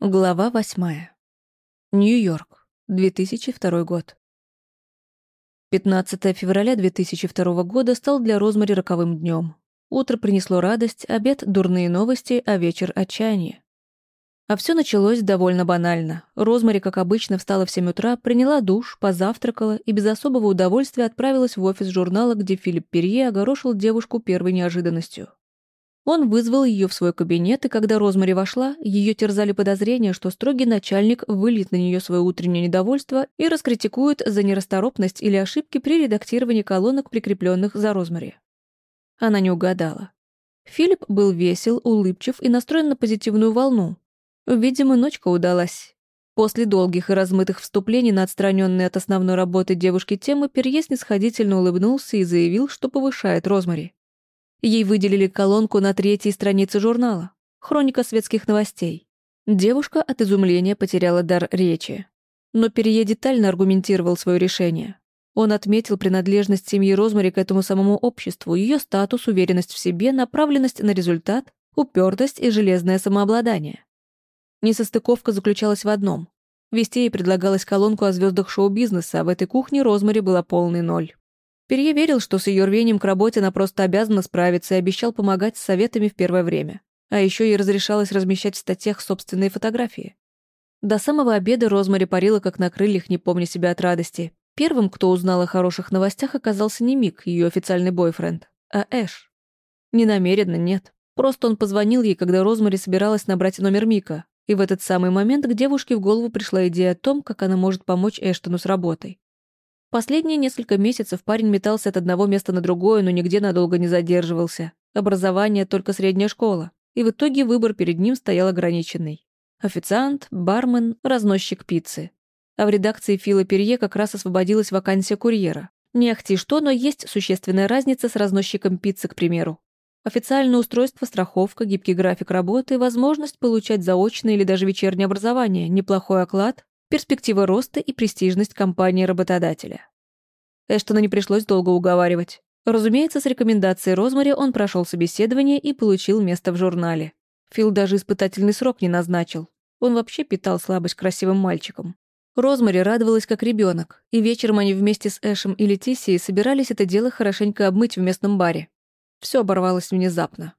Глава восьмая. Нью-Йорк, 2002 год. 15 февраля 2002 года стал для Розмари роковым днем. Утро принесло радость, обед — дурные новости, а вечер — отчаяние. А все началось довольно банально. Розмари, как обычно, встала в 7 утра, приняла душ, позавтракала и без особого удовольствия отправилась в офис журнала, где Филипп Перье огорошил девушку первой неожиданностью. Он вызвал ее в свой кабинет, и когда Розмари вошла, ее терзали подозрения, что строгий начальник выльет на нее свое утреннее недовольство и раскритикует за нерасторопность или ошибки при редактировании колонок, прикрепленных за Розмари. Она не угадала. Филипп был весел, улыбчив и настроен на позитивную волну. Видимо, ночка удалась. После долгих и размытых вступлений на отстраненные от основной работы девушки темы Перье снисходительно улыбнулся и заявил, что повышает Розмари. Ей выделили колонку на третьей странице журнала. Хроника светских новостей. Девушка от изумления потеряла дар речи. Но Перье детально аргументировал свое решение. Он отметил принадлежность семьи Розмари к этому самому обществу, ее статус, уверенность в себе, направленность на результат, упертость и железное самообладание. Несостыковка заключалась в одном. Вести ей предлагалась колонку о звездах шоу-бизнеса, а в этой кухне Розмари была полный ноль. Перье верил, что с ее рвением к работе она просто обязана справиться и обещал помогать с советами в первое время. А еще ей разрешалось размещать в статьях собственные фотографии. До самого обеда Розмари парила как на крыльях, не помня себя от радости. Первым, кто узнал о хороших новостях, оказался не Мик, ее официальный бойфренд, а Эш. Не намеренно, нет. Просто он позвонил ей, когда Розмари собиралась набрать номер Мика, и в этот самый момент к девушке в голову пришла идея о том, как она может помочь Эштону с работой. Последние несколько месяцев парень метался от одного места на другое, но нигде надолго не задерживался. Образование только средняя школа. И в итоге выбор перед ним стоял ограниченный. Официант, бармен, разносчик пиццы. А в редакции Фила Перье как раз освободилась вакансия курьера. Не ахти что, но есть существенная разница с разносчиком пиццы, к примеру. Официальное устройство, страховка, гибкий график работы, возможность получать заочное или даже вечернее образование, неплохой оклад, перспектива роста и престижность компании-работодателя. Эштона не пришлось долго уговаривать. Разумеется, с рекомендацией Розмари он прошел собеседование и получил место в журнале. Фил даже испытательный срок не назначил. Он вообще питал слабость красивым мальчиком. Розмари радовалась как ребенок, и вечером они вместе с Эшем и Летисией собирались это дело хорошенько обмыть в местном баре. Все оборвалось внезапно.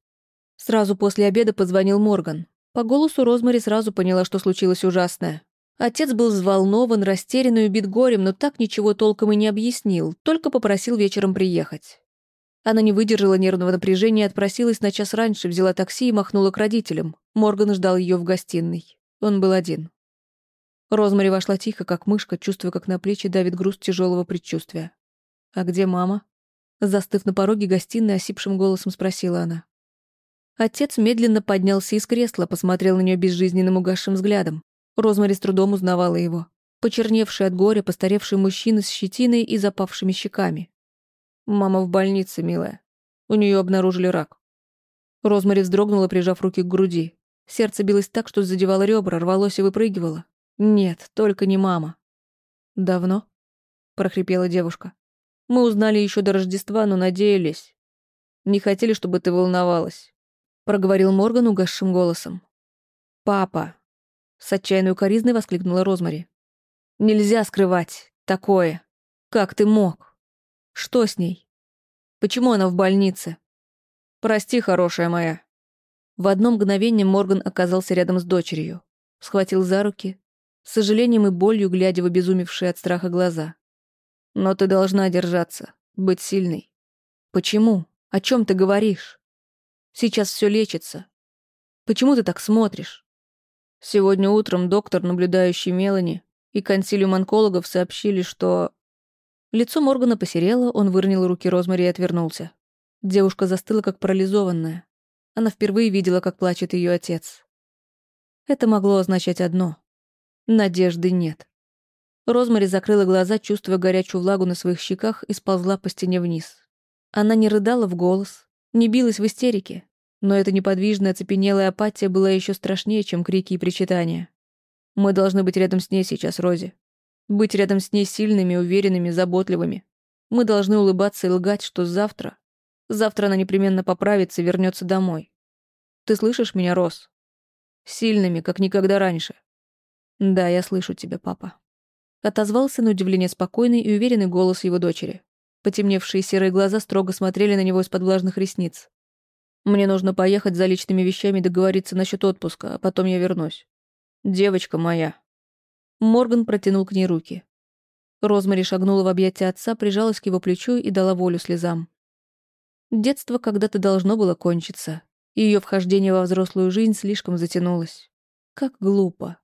Сразу после обеда позвонил Морган. По голосу Розмари сразу поняла, что случилось ужасное. Отец был взволнован, растерян и убит горем, но так ничего толком и не объяснил, только попросил вечером приехать. Она не выдержала нервного напряжения, отпросилась на час раньше, взяла такси и махнула к родителям. Морган ждал ее в гостиной. Он был один. Розмари вошла тихо, как мышка, чувствуя, как на плечи давит груз тяжелого предчувствия. «А где мама?» Застыв на пороге гостиной, осипшим голосом спросила она. Отец медленно поднялся из кресла, посмотрел на нее безжизненным угасшим взглядом. Розмари с трудом узнавала его. Почерневший от горя, постаревший мужчина с щетиной и запавшими щеками. «Мама в больнице, милая. У нее обнаружили рак». Розмари вздрогнула, прижав руки к груди. Сердце билось так, что задевало ребра, рвалось и выпрыгивало. «Нет, только не мама». «Давно?» — прохрипела девушка. «Мы узнали еще до Рождества, но надеялись. Не хотели, чтобы ты волновалась», — проговорил Морган угасшим голосом. «Папа», с отчаянной укоризной воскликнула Розмари. «Нельзя скрывать такое. Как ты мог? Что с ней? Почему она в больнице? Прости, хорошая моя». В одно мгновение Морган оказался рядом с дочерью. Схватил за руки, с сожалением и болью глядя в обезумевшие от страха глаза. «Но ты должна держаться, быть сильной. Почему? О чем ты говоришь? Сейчас все лечится. Почему ты так смотришь? Сегодня утром доктор, наблюдающий Мелани, и консилиум онкологов сообщили, что... Лицо Моргана посерело, он выронил руки Розмари и отвернулся. Девушка застыла, как парализованная. Она впервые видела, как плачет ее отец. Это могло означать одно. Надежды нет. Розмари закрыла глаза, чувствуя горячую влагу на своих щеках, и сползла по стене вниз. Она не рыдала в голос, не билась в истерике, но эта неподвижная, оцепенелая апатия была еще страшнее, чем крики и причитания. Мы должны быть рядом с ней сейчас, Рози. Быть рядом с ней сильными, уверенными, заботливыми. Мы должны улыбаться и лгать, что завтра... Завтра она непременно поправится и вернется домой. Ты слышишь меня, Рос? Сильными, как никогда раньше. Да, я слышу тебя, папа. Отозвался на удивление спокойный и уверенный голос его дочери. Потемневшие серые глаза строго смотрели на него из-под влажных ресниц. «Мне нужно поехать за личными вещами и договориться насчет отпуска, а потом я вернусь. Девочка моя». Морган протянул к ней руки. Розмари шагнула в объятия отца, прижалась к его плечу и дала волю слезам. Детство когда-то должно было кончиться, и ее вхождение во взрослую жизнь слишком затянулось. Как глупо.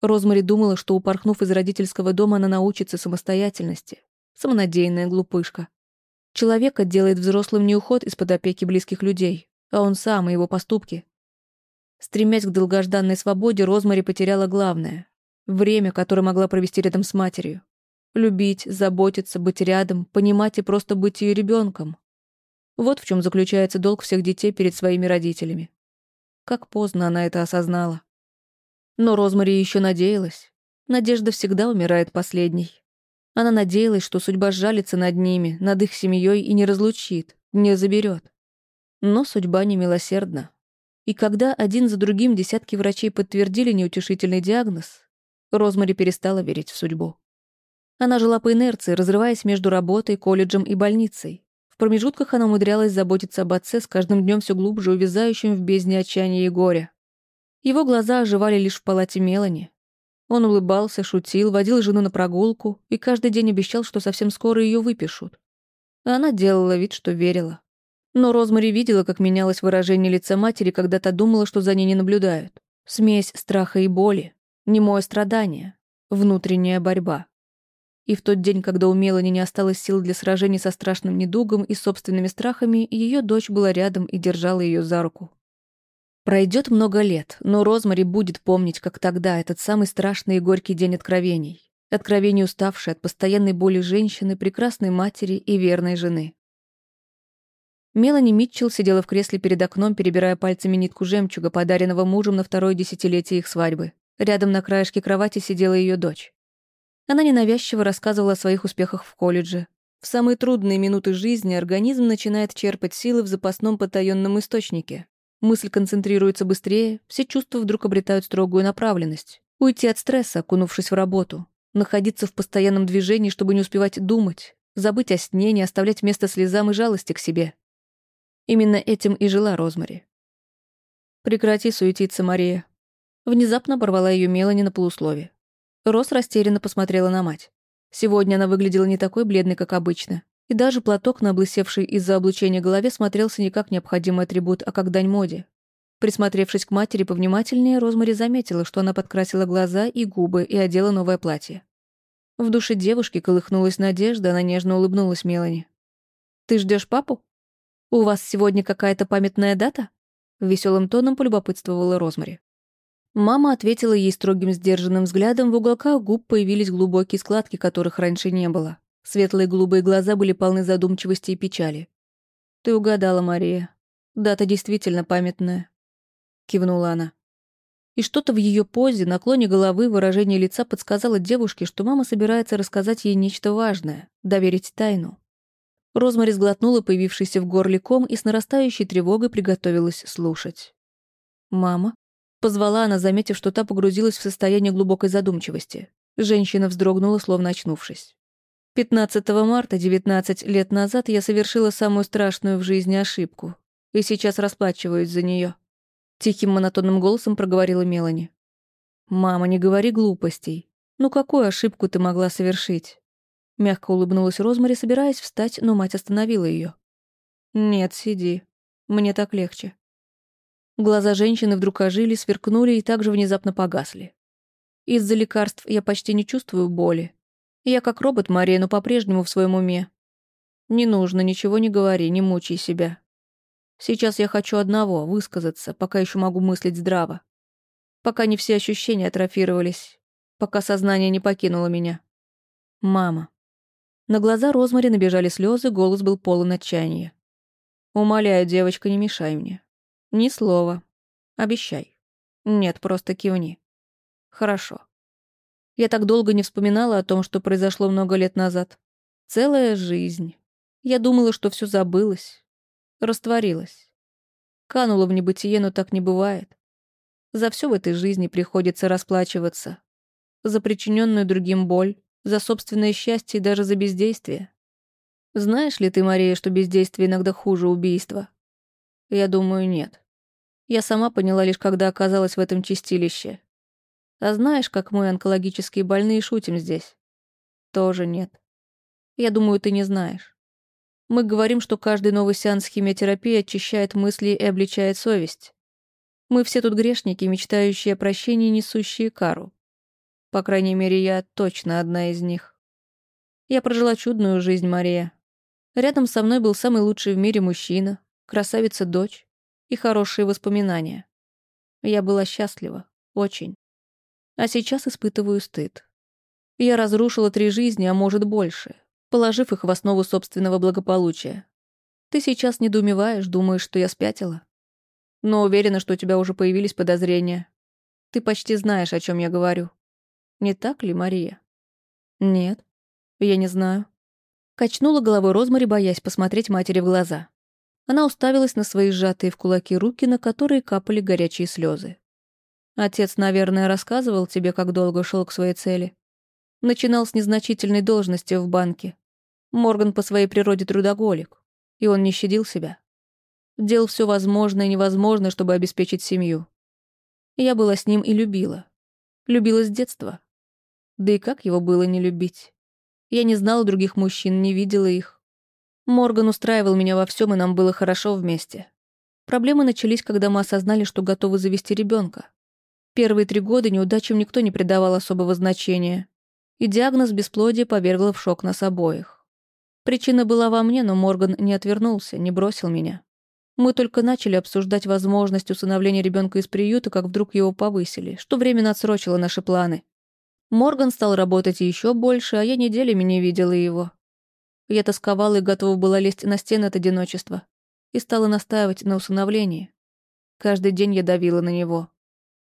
Розмари думала, что, упорхнув из родительского дома, она научится самостоятельности. Самонадеянная глупышка. Человека делает взрослым не уход из-под опеки близких людей, а он сам и его поступки. Стремясь к долгожданной свободе, Розмари потеряла главное — время, которое могла провести рядом с матерью. Любить, заботиться, быть рядом, понимать и просто быть ее ребенком. Вот в чем заключается долг всех детей перед своими родителями. Как поздно она это осознала. Но Розмари еще надеялась. Надежда всегда умирает последней. Она надеялась, что судьба сжалится над ними, над их семьей и не разлучит, не заберет. Но судьба не милосердна. И когда один за другим десятки врачей подтвердили неутешительный диагноз, Розмари перестала верить в судьбу. Она жила по инерции, разрываясь между работой, колледжем и больницей. В промежутках она умудрялась заботиться об отце, с каждым днем все глубже увязающим в бездне отчаяния и горя. Его глаза оживали лишь в палате Мелани. Он улыбался, шутил, водил жену на прогулку и каждый день обещал, что совсем скоро ее выпишут. Она делала вид, что верила. Но Розмари видела, как менялось выражение лица матери, когда та думала, что за ней не наблюдают. Смесь страха и боли, немое страдание, внутренняя борьба. И в тот день, когда у Мелани не осталось сил для сражений со страшным недугом и собственными страхами, ее дочь была рядом и держала ее за руку. Пройдет много лет, но Розмари будет помнить, как тогда, этот самый страшный и горький день откровений. Откровений уставшей от постоянной боли женщины, прекрасной матери и верной жены. Мелани Митчелл сидела в кресле перед окном, перебирая пальцами нитку жемчуга, подаренного мужем на второе десятилетие их свадьбы. Рядом на краешке кровати сидела ее дочь. Она ненавязчиво рассказывала о своих успехах в колледже. В самые трудные минуты жизни организм начинает черпать силы в запасном потаенном источнике, Мысль концентрируется быстрее, все чувства вдруг обретают строгую направленность. Уйти от стресса, окунувшись в работу. Находиться в постоянном движении, чтобы не успевать думать. Забыть о сне, не оставлять место слезам и жалости к себе. Именно этим и жила Розмари. «Прекрати суетиться, Мария». Внезапно оборвала ее Мелани на полуслове. Рос растерянно посмотрела на мать. Сегодня она выглядела не такой бледной, как обычно. И даже платок на облысевшей из-за облучения голове смотрелся не как необходимый атрибут, а как дань моде. Присмотревшись к матери повнимательнее, Розмари заметила, что она подкрасила глаза и губы и одела новое платье. В душе девушки колыхнулась надежда, она нежно улыбнулась Мелани. «Ты ждешь папу? У вас сегодня какая-то памятная дата?» Веселым тоном полюбопытствовала Розмари. Мама ответила ей строгим сдержанным взглядом, в уголках губ появились глубокие складки, которых раньше не было. Светлые голубые глаза были полны задумчивости и печали. «Ты угадала, Мария. Дата действительно памятная», — кивнула она. И что-то в ее позе, наклоне головы, выражение лица подсказало девушке, что мама собирается рассказать ей нечто важное, доверить тайну. Розмари сглотнула появившийся в горле ком и с нарастающей тревогой приготовилась слушать. «Мама?» — позвала она, заметив, что та погрузилась в состояние глубокой задумчивости. Женщина вздрогнула, словно очнувшись. 15 марта 19 лет назад я совершила самую страшную в жизни ошибку. И сейчас расплачиваюсь за нее. Тихим монотонным голосом проговорила Мелани. «Мама, не говори глупостей. Ну какую ошибку ты могла совершить?» Мягко улыбнулась Розмари, собираясь встать, но мать остановила ее. «Нет, сиди. Мне так легче». Глаза женщины вдруг ожили, сверкнули и также внезапно погасли. Из-за лекарств я почти не чувствую боли, я как робот, Мария, но по-прежнему в своем уме. Не нужно, ничего не говори, не мучай себя. Сейчас я хочу одного — высказаться, пока еще могу мыслить здраво. Пока не все ощущения атрофировались, пока сознание не покинуло меня. Мама. На глаза Розмари набежали слезы, голос был полон отчаяния. «Умоляю, девочка, не мешай мне. Ни слова. Обещай. Нет, просто кивни. Хорошо. Я так долго не вспоминала о том, что произошло много лет назад. Целая жизнь. Я думала, что все забылось. Растворилось. Канула в небытие, но так не бывает. За все в этой жизни приходится расплачиваться. За причиненную другим боль, за собственное счастье и даже за бездействие. Знаешь ли ты, Мария, что бездействие иногда хуже убийства? Я думаю, нет. Я сама поняла лишь, когда оказалась в этом чистилище. А знаешь, как мы, онкологические больные, шутим здесь? Тоже нет. Я думаю, ты не знаешь. Мы говорим, что каждый новый сеанс химиотерапии очищает мысли и обличает совесть. Мы все тут грешники, мечтающие о прощении, несущие кару. По крайней мере, я точно одна из них. Я прожила чудную жизнь, Мария. Рядом со мной был самый лучший в мире мужчина, красавица-дочь и хорошие воспоминания. Я была счастлива, очень. А сейчас испытываю стыд. Я разрушила три жизни, а может больше, положив их в основу собственного благополучия. Ты сейчас недоумеваешь, думаешь, что я спятила? Но уверена, что у тебя уже появились подозрения. Ты почти знаешь, о чем я говорю. Не так ли, Мария? Нет, я не знаю. Качнула головой Розмари, боясь посмотреть матери в глаза. Она уставилась на свои сжатые в кулаки руки, на которые капали горячие слезы. Отец, наверное, рассказывал тебе, как долго шел к своей цели. Начинал с незначительной должности в банке. Морган по своей природе трудоголик, и он не щадил себя. Делал все возможное и невозможное, чтобы обеспечить семью. Я была с ним и любила. Любила с детства. Да и как его было не любить? Я не знала других мужчин, не видела их. Морган устраивал меня во всем, и нам было хорошо вместе. Проблемы начались, когда мы осознали, что готовы завести ребенка. Первые три года неудачам никто не придавал особого значения и диагноз бесплодия повергла в шок нас обоих. Причина была во мне, но Морган не отвернулся, не бросил меня. Мы только начали обсуждать возможность усыновления ребенка из приюта, как вдруг его повысили, что временно отсрочило наши планы. Морган стал работать еще больше, а я неделями не видела его. Я тосковала и готова была лезть на стены от одиночества. И стала настаивать на усыновлении. Каждый день я давила на него.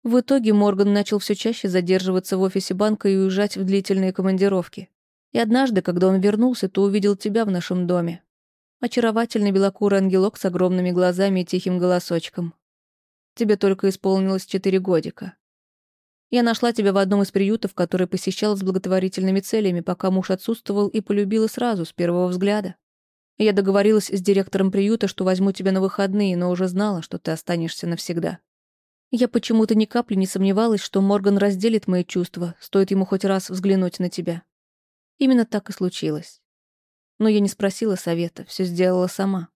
В итоге Морган начал все чаще задерживаться в офисе банка и уезжать в длительные командировки. И однажды, когда он вернулся, то увидел тебя в нашем доме. Очаровательный белокурый ангелок с огромными глазами и тихим голосочком. Тебе только исполнилось четыре годика. Я нашла тебя в одном из приютов, который посещал с благотворительными целями, пока муж отсутствовал, и полюбила сразу, с первого взгляда. Я договорилась с директором приюта, что возьму тебя на выходные, но уже знала, что ты останешься навсегда. Я почему-то ни капли не сомневалась, что Морган разделит мои чувства, стоит ему хоть раз взглянуть на тебя. Именно так и случилось. Но я не спросила совета, все сделала сама.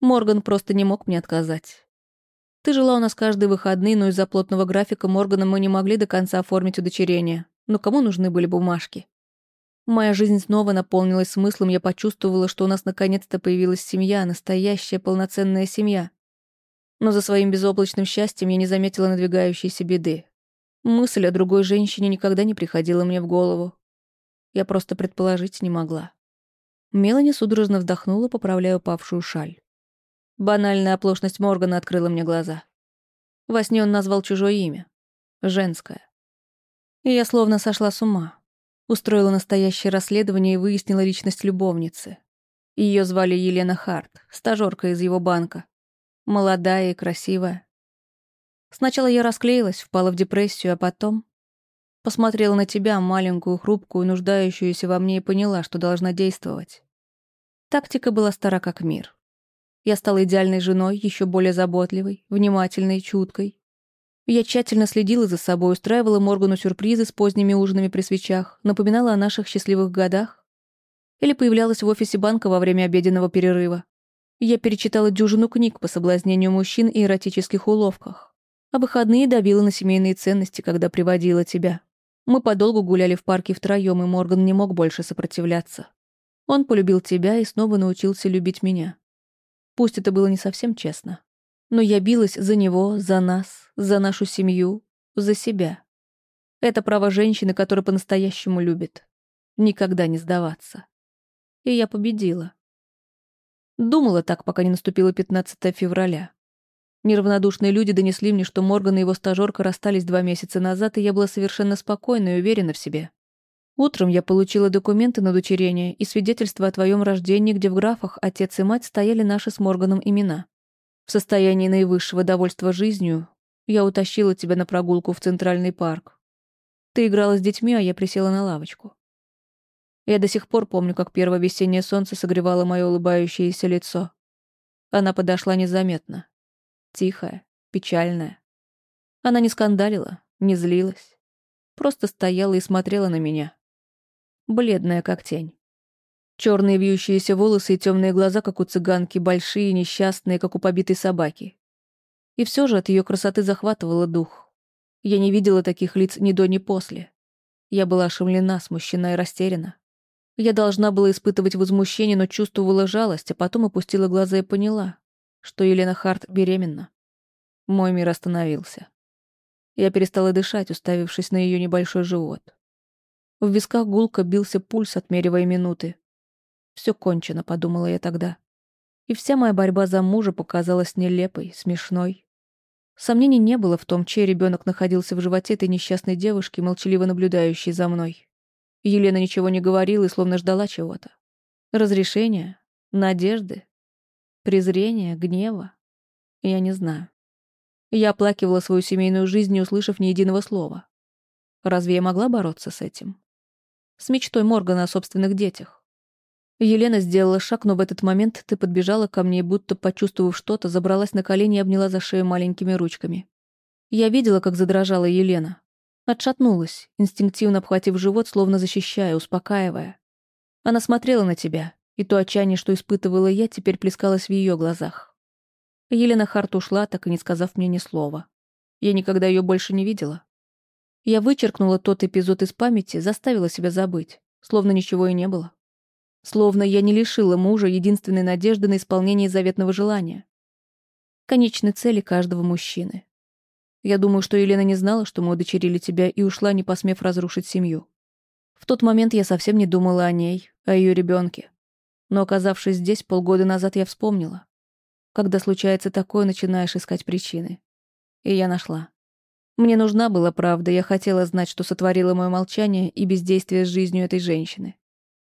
Морган просто не мог мне отказать. Ты жила у нас каждые выходные, но из-за плотного графика Моргана мы не могли до конца оформить удочерение. Но кому нужны были бумажки? Моя жизнь снова наполнилась смыслом, я почувствовала, что у нас наконец-то появилась семья, настоящая полноценная семья. Но за своим безоблачным счастьем я не заметила надвигающейся беды. Мысль о другой женщине никогда не приходила мне в голову. Я просто предположить не могла. Мелани судорожно вздохнула, поправляя упавшую шаль. Банальная оплошность Моргана открыла мне глаза. Во сне он назвал чужое имя. Женское. И я словно сошла с ума. Устроила настоящее расследование и выяснила личность любовницы. Ее звали Елена Харт, стажерка из его банка. Молодая и красивая. Сначала я расклеилась, впала в депрессию, а потом... Посмотрела на тебя, маленькую, хрупкую, нуждающуюся во мне, и поняла, что должна действовать. Тактика была стара как мир. Я стала идеальной женой, еще более заботливой, внимательной, чуткой. Я тщательно следила за собой, устраивала Моргану сюрпризы с поздними ужинами при свечах, напоминала о наших счастливых годах. Или появлялась в офисе банка во время обеденного перерыва. Я перечитала дюжину книг по соблазнению мужчин и эротических уловках. А выходные давила на семейные ценности, когда приводила тебя. Мы подолгу гуляли в парке втроем, и Морган не мог больше сопротивляться. Он полюбил тебя и снова научился любить меня. Пусть это было не совсем честно. Но я билась за него, за нас, за нашу семью, за себя. Это право женщины, которая по-настоящему любит. Никогда не сдаваться. И я победила. Думала так, пока не наступило 15 февраля. Неравнодушные люди донесли мне, что Морган и его стажерка расстались два месяца назад, и я была совершенно спокойна и уверена в себе. Утром я получила документы на дочерение и свидетельство о твоем рождении, где в графах отец и мать стояли наши с Морганом имена. В состоянии наивысшего довольства жизнью Я утащила тебя на прогулку в Центральный парк. Ты играла с детьми, а я присела на лавочку. Я до сих пор помню, как первое весеннее солнце согревало мое улыбающееся лицо. Она подошла незаметно. Тихая, печальная. Она не скандалила, не злилась. Просто стояла и смотрела на меня. Бледная, как тень. Черные вьющиеся волосы и темные глаза, как у цыганки, большие, несчастные, как у побитой собаки. И все же от ее красоты захватывало дух. Я не видела таких лиц ни до, ни после. Я была ошеломлена, смущена и растеряна. Я должна была испытывать возмущение, но чувствовала жалость, а потом опустила глаза и поняла, что Елена Харт беременна. Мой мир остановился. Я перестала дышать, уставившись на ее небольшой живот. В висках гулко бился пульс, отмеривая минуты. Все кончено, подумала я тогда. И вся моя борьба за мужа показалась нелепой, смешной. Сомнений не было в том, чей ребенок находился в животе этой несчастной девушки, молчаливо наблюдающей за мной. Елена ничего не говорила и словно ждала чего-то. Разрешения, надежды, презрения, гнева. Я не знаю. Я оплакивала свою семейную жизнь, не услышав ни единого слова. Разве я могла бороться с этим? С мечтой Моргана о собственных детях. Елена сделала шаг, но в этот момент ты подбежала ко мне будто почувствовав что-то, забралась на колени и обняла за шею маленькими ручками. Я видела, как задрожала Елена. Отшатнулась, инстинктивно обхватив живот, словно защищая, успокаивая. Она смотрела на тебя, и то отчаяние, что испытывала я, теперь плескалось в ее глазах. Елена Харт ушла, так и не сказав мне ни слова. Я никогда ее больше не видела. Я вычеркнула тот эпизод из памяти, заставила себя забыть, словно ничего и не было. Словно я не лишила мужа единственной надежды на исполнение заветного желания. Конечной цели каждого мужчины. Я думаю, что Елена не знала, что мы удочерили тебя, и ушла, не посмев разрушить семью. В тот момент я совсем не думала о ней, о ее ребенке. Но оказавшись здесь полгода назад, я вспомнила. Когда случается такое, начинаешь искать причины. И я нашла. Мне нужна была правда, я хотела знать, что сотворило мое молчание и бездействие с жизнью этой женщины.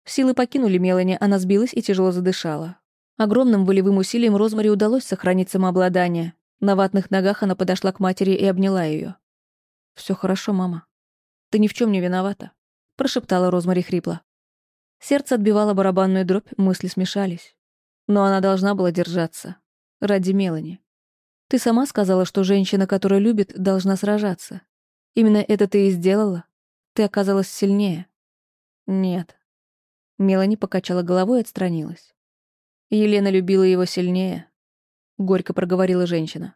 Силы покинули Мелани, она сбилась и тяжело задышала. Огромным волевым усилием Розмари удалось сохранить самообладание, на ватных ногах она подошла к матери и обняла ее. Все хорошо, мама. Ты ни в чем не виновата», — прошептала Розмари хрипло. Сердце отбивало барабанную дробь, мысли смешались. Но она должна была держаться. Ради Мелани. Ты сама сказала, что женщина, которая любит, должна сражаться. Именно это ты и сделала. Ты оказалась сильнее. Нет. Мелани покачала головой и отстранилась. Елена любила его сильнее, горько проговорила женщина.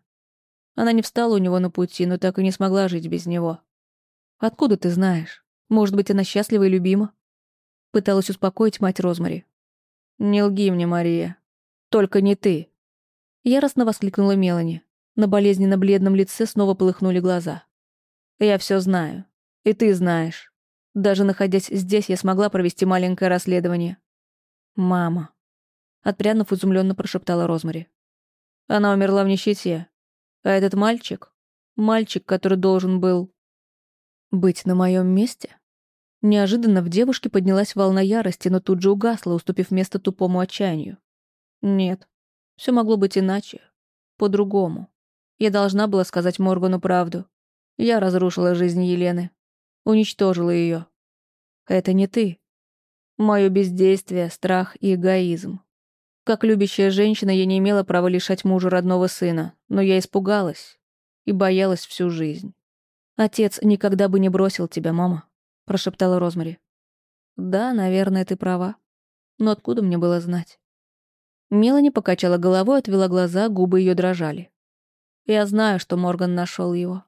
Она не встала у него на пути, но так и не смогла жить без него. Откуда ты знаешь? Может быть, она счастлива и любима? Пыталась успокоить мать Розмари. Не лги мне, Мария. Только не ты. Яростно воскликнула Мелани. На болезненно бледном лице снова полыхнули глаза. Я все знаю. И ты знаешь. Даже находясь здесь, я смогла провести маленькое расследование. Мама. Отпрянув, изумленно прошептала Розмари. Она умерла в нищете. А этот мальчик... Мальчик, который должен был... Быть на моем месте? Неожиданно в девушке поднялась волна ярости, но тут же угасла, уступив место тупому отчаянию. Нет, все могло быть иначе. По-другому. Я должна была сказать Моргану правду. Я разрушила жизнь Елены. Уничтожила ее. Это не ты. Мое бездействие, страх и эгоизм. Как любящая женщина, я не имела права лишать мужа родного сына, но я испугалась и боялась всю жизнь. «Отец никогда бы не бросил тебя, мама», — прошептала Розмари. «Да, наверное, ты права. Но откуда мне было знать?» Мелани покачала головой, отвела глаза, губы ее дрожали. «Я знаю, что Морган нашел его.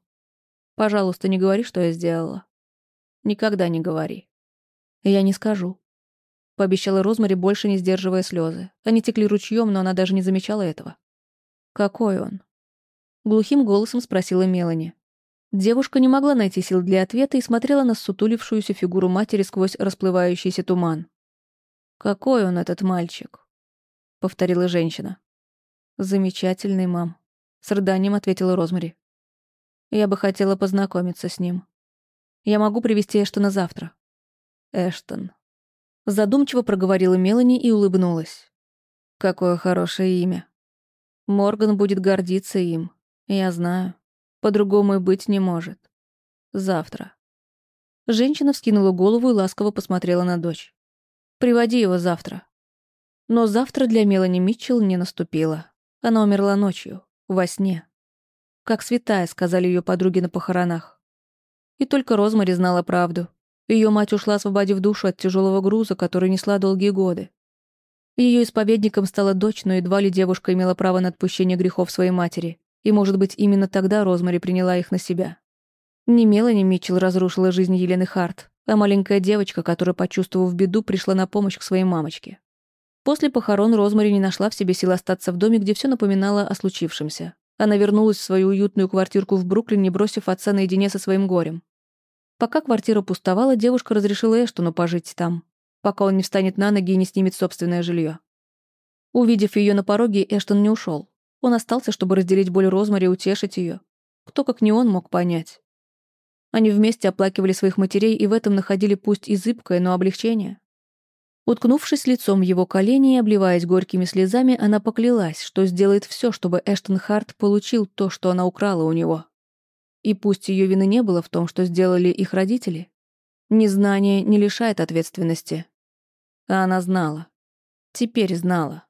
Пожалуйста, не говори, что я сделала. Никогда не говори. Я не скажу пообещала Розмари, больше не сдерживая слезы. Они текли ручьем, но она даже не замечала этого. «Какой он?» Глухим голосом спросила Мелани. Девушка не могла найти сил для ответа и смотрела на сутулившуюся фигуру матери сквозь расплывающийся туман. «Какой он, этот мальчик?» — повторила женщина. «Замечательный, мам», — с рыданием ответила Розмари. «Я бы хотела познакомиться с ним. Я могу привести Эштона завтра». «Эштон», Задумчиво проговорила Мелани и улыбнулась. Какое хорошее имя. Морган будет гордиться им. Я знаю. По-другому и быть не может. Завтра. Женщина вскинула голову и ласково посмотрела на дочь. «Приводи его завтра». Но завтра для Мелани Митчелл не наступило. Она умерла ночью, во сне. Как святая, сказали ее подруги на похоронах. И только Розмари знала правду. Ее мать ушла, освободив душу от тяжелого груза, который несла долгие годы. Ее исповедником стала дочь, но едва ли девушка имела право на отпущение грехов своей матери. И, может быть, именно тогда Розмари приняла их на себя. Не Мелани Митчелл разрушила жизнь Елены Харт, а маленькая девочка, которая, почувствовав беду, пришла на помощь к своей мамочке. После похорон Розмари не нашла в себе сил остаться в доме, где все напоминало о случившемся. Она вернулась в свою уютную квартирку в Бруклине, бросив отца наедине со своим горем. Пока квартира пустовала, девушка разрешила Эштону пожить там, пока он не встанет на ноги и не снимет собственное жилье. Увидев ее на пороге, Эштон не ушел. Он остался, чтобы разделить боль Розмари и утешить ее. Кто, как не он, мог понять. Они вместе оплакивали своих матерей и в этом находили пусть и зыбкое, но облегчение. Уткнувшись лицом в его колени и обливаясь горькими слезами, она поклялась, что сделает все, чтобы Эштон Харт получил то, что она украла у него. И пусть ее вины не было в том, что сделали их родители, незнание не лишает ответственности. А она знала. Теперь знала.